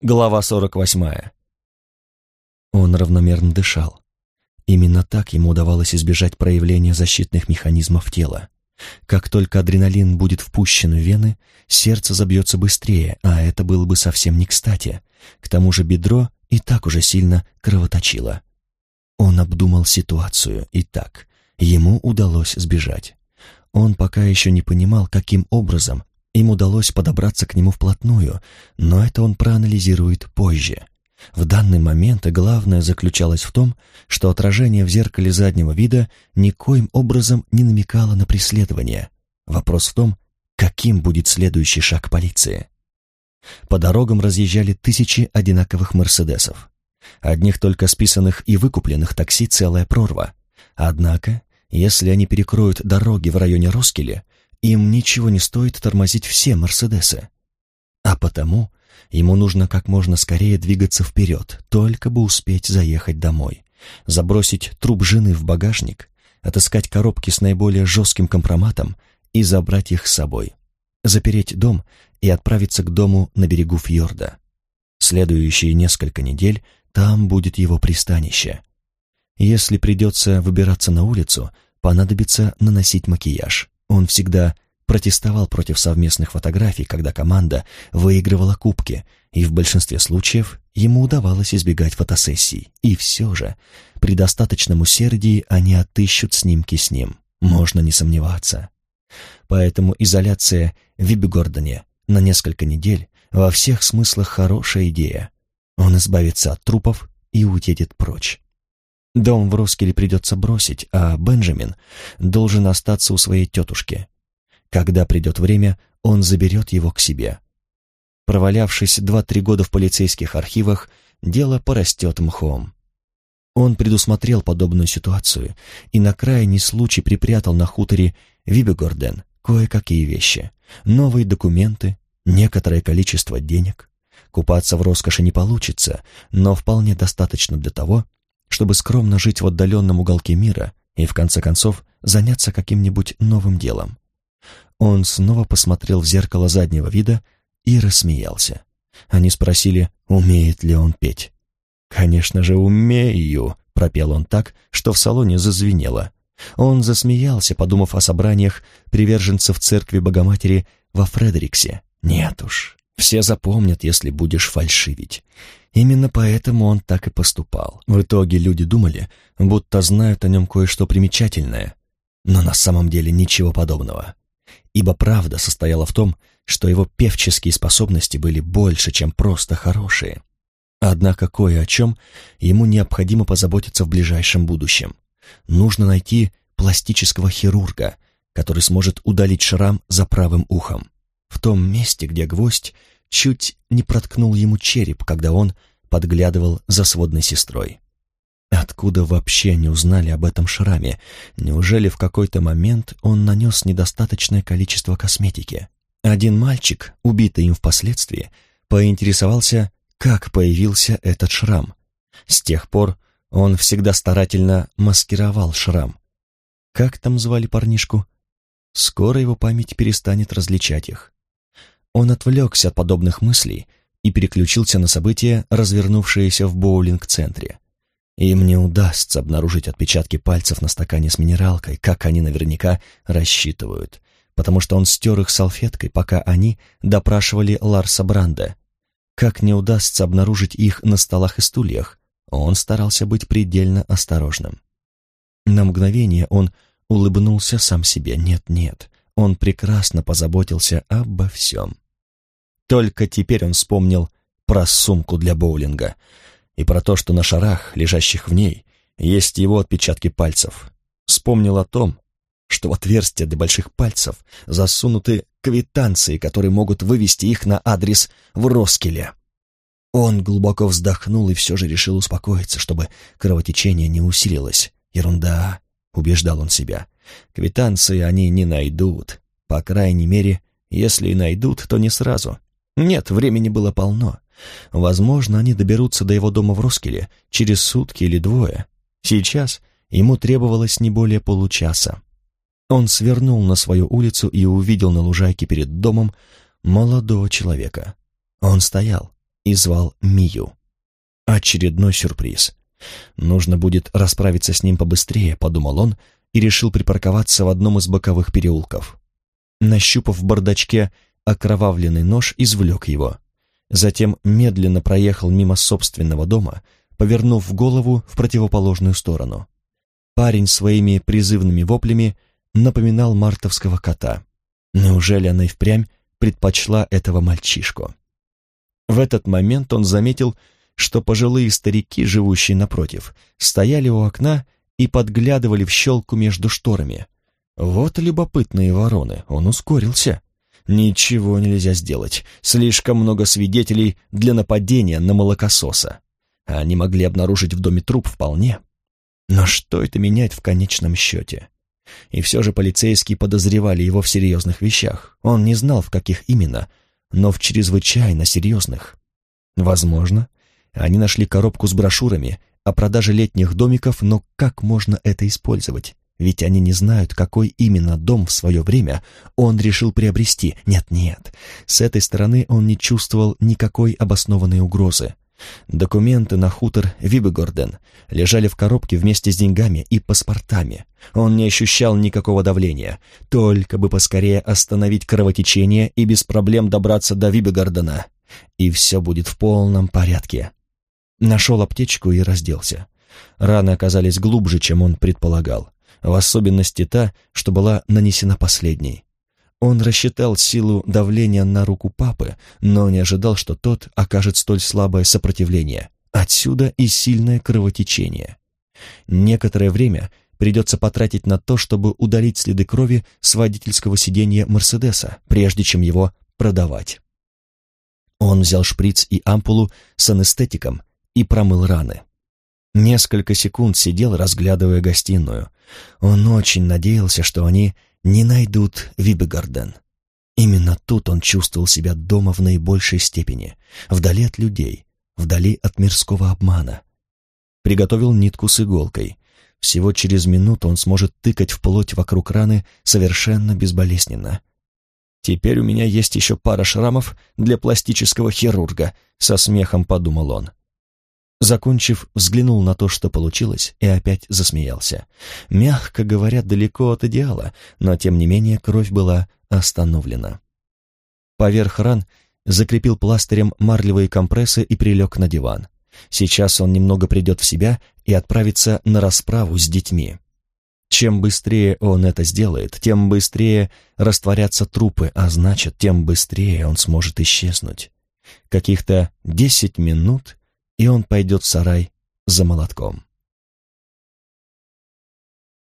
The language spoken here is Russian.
Глава 48. Он равномерно дышал. Именно так ему удавалось избежать проявления защитных механизмов тела. Как только адреналин будет впущен в вены, сердце забьется быстрее, а это было бы совсем не кстати. К тому же бедро и так уже сильно кровоточило. Он обдумал ситуацию, и так, ему удалось сбежать. Он пока еще не понимал, каким образом им удалось подобраться к нему вплотную, но это он проанализирует позже. В данный момент главное заключалось в том, что отражение в зеркале заднего вида никоим образом не намекало на преследование. Вопрос в том, каким будет следующий шаг полиции. По дорогам разъезжали тысячи одинаковых «Мерседесов». Одних только списанных и выкупленных такси целая прорва. Однако, если они перекроют дороги в районе Роскеля, им ничего не стоит тормозить все «Мерседесы». А потому ему нужно как можно скорее двигаться вперед, только бы успеть заехать домой, забросить труп жены в багажник, отыскать коробки с наиболее жестким компроматом и забрать их с собой, запереть дом и отправиться к дому на берегу фьорда. Следующие несколько недель там будет его пристанище. Если придется выбираться на улицу, понадобится наносить макияж. Он всегда протестовал против совместных фотографий, когда команда выигрывала кубки, и в большинстве случаев ему удавалось избегать фотосессий. И все же, при достаточном усердии они отыщут снимки с ним, можно не сомневаться. Поэтому изоляция в Вибигордоне на несколько недель во всех смыслах хорошая идея. Он избавится от трупов и уедет прочь. Дом в Роскеле придется бросить, а Бенджамин должен остаться у своей тетушки. Когда придет время, он заберет его к себе. Провалявшись два-три года в полицейских архивах, дело порастет мхом. Он предусмотрел подобную ситуацию и на крайний случай припрятал на хуторе Вибегорден кое-какие вещи, новые документы, некоторое количество денег. Купаться в роскоши не получится, но вполне достаточно для того, чтобы скромно жить в отдаленном уголке мира и, в конце концов, заняться каким-нибудь новым делом. Он снова посмотрел в зеркало заднего вида и рассмеялся. Они спросили, умеет ли он петь. «Конечно же, умею», — пропел он так, что в салоне зазвенело. Он засмеялся, подумав о собраниях приверженцев церкви Богоматери во Фредериксе. «Нет уж, все запомнят, если будешь фальшивить. Именно поэтому он так и поступал. В итоге люди думали, будто знают о нем кое-что примечательное, но на самом деле ничего подобного. Ибо правда состояла в том, что его певческие способности были больше, чем просто хорошие. Однако кое о чем ему необходимо позаботиться в ближайшем будущем. Нужно найти пластического хирурга, который сможет удалить шрам за правым ухом. В том месте, где гвоздь чуть не проткнул ему череп, когда он подглядывал за сводной сестрой. Откуда вообще не узнали об этом шраме? Неужели в какой-то момент он нанес недостаточное количество косметики? Один мальчик, убитый им впоследствии, поинтересовался, как появился этот шрам. С тех пор он всегда старательно маскировал шрам. Как там звали парнишку? Скоро его память перестанет различать их. Он отвлекся от подобных мыслей и переключился на события, развернувшиеся в боулинг-центре. Им не удастся обнаружить отпечатки пальцев на стакане с минералкой, как они наверняка рассчитывают, потому что он стер их салфеткой, пока они допрашивали Ларса Бранда. Как не удастся обнаружить их на столах и стульях, он старался быть предельно осторожным. На мгновение он улыбнулся сам себе. Нет-нет, он прекрасно позаботился обо всем. Только теперь он вспомнил про сумку для боулинга и про то, что на шарах, лежащих в ней, есть его отпечатки пальцев. Вспомнил о том, что в отверстие для больших пальцев засунуты квитанции, которые могут вывести их на адрес в Роскеле. Он глубоко вздохнул и все же решил успокоиться, чтобы кровотечение не усилилось. Ерунда, убеждал он себя. Квитанции они не найдут. По крайней мере, если и найдут, то не сразу. Нет, времени было полно. Возможно, они доберутся до его дома в Роскеле через сутки или двое. Сейчас ему требовалось не более получаса. Он свернул на свою улицу и увидел на лужайке перед домом молодого человека. Он стоял, и звал Мию. Очередной сюрприз. Нужно будет расправиться с ним побыстрее, подумал он, и решил припарковаться в одном из боковых переулков. Нащупав в бардачке окровавленный нож, извлек его. Затем медленно проехал мимо собственного дома, повернув голову в противоположную сторону. Парень своими призывными воплями напоминал мартовского кота. Неужели она и впрямь предпочла этого мальчишку? В этот момент он заметил, что пожилые старики, живущие напротив, стояли у окна и подглядывали в щелку между шторами. Вот любопытные вороны, он ускорился. Ничего нельзя сделать, слишком много свидетелей для нападения на молокососа. Они могли обнаружить в доме труп вполне. Но что это менять в конечном счете? И все же полицейские подозревали его в серьезных вещах. Он не знал, в каких именно, но в чрезвычайно серьезных. Возможно, они нашли коробку с брошюрами о продаже летних домиков, но как можно это использовать? Ведь они не знают, какой именно дом в свое время он решил приобрести. Нет-нет, с этой стороны он не чувствовал никакой обоснованной угрозы. Документы на хутор Вибегорден лежали в коробке вместе с деньгами и паспортами. Он не ощущал никакого давления, только бы поскорее остановить кровотечение и без проблем добраться до Вибегордена. И все будет в полном порядке. Нашел аптечку и разделся. Раны оказались глубже, чем он предполагал, в особенности та, что была нанесена последней. Он рассчитал силу давления на руку папы, но не ожидал, что тот окажет столь слабое сопротивление. Отсюда и сильное кровотечение. Некоторое время придется потратить на то, чтобы удалить следы крови с водительского сиденья Мерседеса, прежде чем его продавать. Он взял шприц и ампулу с анестетиком и промыл раны. Несколько секунд сидел, разглядывая гостиную. Он очень надеялся, что они не найдут Вибегарден. Именно тут он чувствовал себя дома в наибольшей степени, вдали от людей, вдали от мирского обмана. Приготовил нитку с иголкой. Всего через минуту он сможет тыкать в плоть вокруг раны совершенно безболезненно. «Теперь у меня есть еще пара шрамов для пластического хирурга», — со смехом подумал он. Закончив, взглянул на то, что получилось, и опять засмеялся. Мягко говоря, далеко от идеала, но тем не менее кровь была остановлена. Поверх ран закрепил пластырем марлевые компрессы и прилег на диван. Сейчас он немного придет в себя и отправится на расправу с детьми. Чем быстрее он это сделает, тем быстрее растворятся трупы, а значит, тем быстрее он сможет исчезнуть. Каких-то десять минут, и он пойдет в сарай за молотком.